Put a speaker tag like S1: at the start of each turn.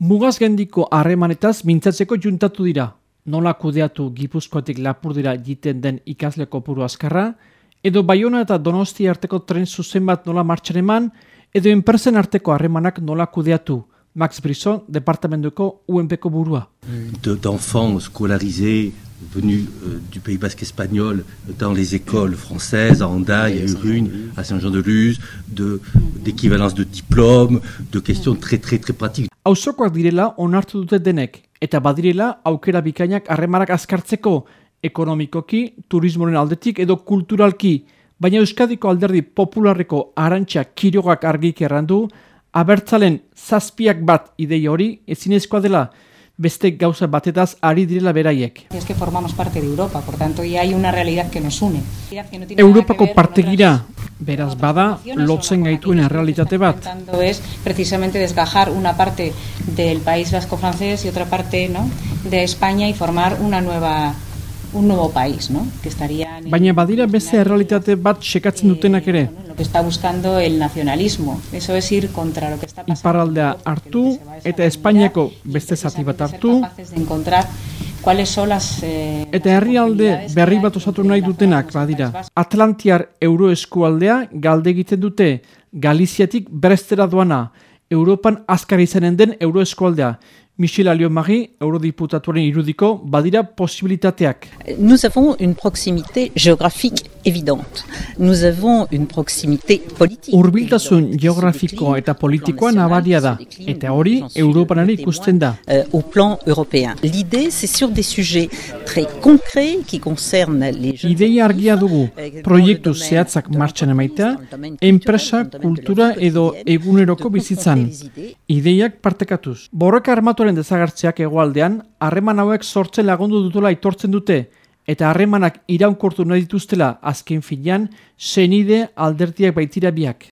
S1: Mugaz gendiko harremanetaz mintzatzeko juntatu dira. Nola kudeatu gipuzkoatik lapur dira jiten den ikasle kopuru azkarra, edo Bayona eta Donosti arteko tren zuzen bat nola martxan eman, edo enpresen arteko harremanak nola kudeatu. Max Brisson, departamentuko UNPko burua.
S2: D'enfants scolarisés venus euh, du Pays Basque espagnol dans les écoles françaises, à Andaille, à Urune, à Saint-Jean-de-Luz, d'équivalence de, de diplômes, de questions très très très pratiques.
S1: Auzokoak direla onartu dute denek, eta badirela aukera bikainak harremanak azkartzeko, ekonomikoki, turismoren aldetik edo kulturalki, baina Euskadiko alderdi popularreko arantxa kirogak argik errandu, abertzalen zazpiak bat idei hori ezinezkoa dela, beste gauza batetaz ari direla beraiek.
S3: Es que formamos parte de Europa, por tanto, y hay una realidad que nos une.
S1: Europako parte beraz bada, lotzen gaituen realitate bat.
S3: Es precisamente desgajar una parte del país vasco francés y otra parte ¿no? de España y formar una nueva un nuevo país, ¿no? Que estaría
S1: Baina badira beste errealitate bat sekatzen dutenak ere.
S3: Lo que está buscando el nacionalismo, eso es ir contra lo que está pasando.
S1: Iparraldea hartu eta Espainiako beste zati bat hartu.
S3: Encontrar cuáles son las eh,
S1: Eta herrialde berri bat osatu nahi dutenak badira. Atlantiar euroeskualdea galde egiten dute Galiziatik berestera doana. Europan azkar izanen den euroeskualdea. Michel Aliomari, eurodiputatuaren irudiko, badira posibilitateak.
S4: Nous avons une proximité géographique évidente. Nous avons une proximité politique.
S1: Urbiltasun geografiko eta politikoa nabaria da, eta hori Europan ere ikusten da.
S4: Euh, au plan européen. L'idée, c'est sur des sujets très concrets qui concernent les jeunes.
S1: Ideia argia dugu, proiektu zehatzak martxan emaita, enpresa, kultura edo eguneroko bizitzan. Ideiak partekatuz. Borroka armatuaren desagartzeak egoaldean, harreman hauek sortzen lagundu dutela aitortzen dute, eta harremanak iraunkortu nahi dituztela azken finean, senide aldertiak baitira biak.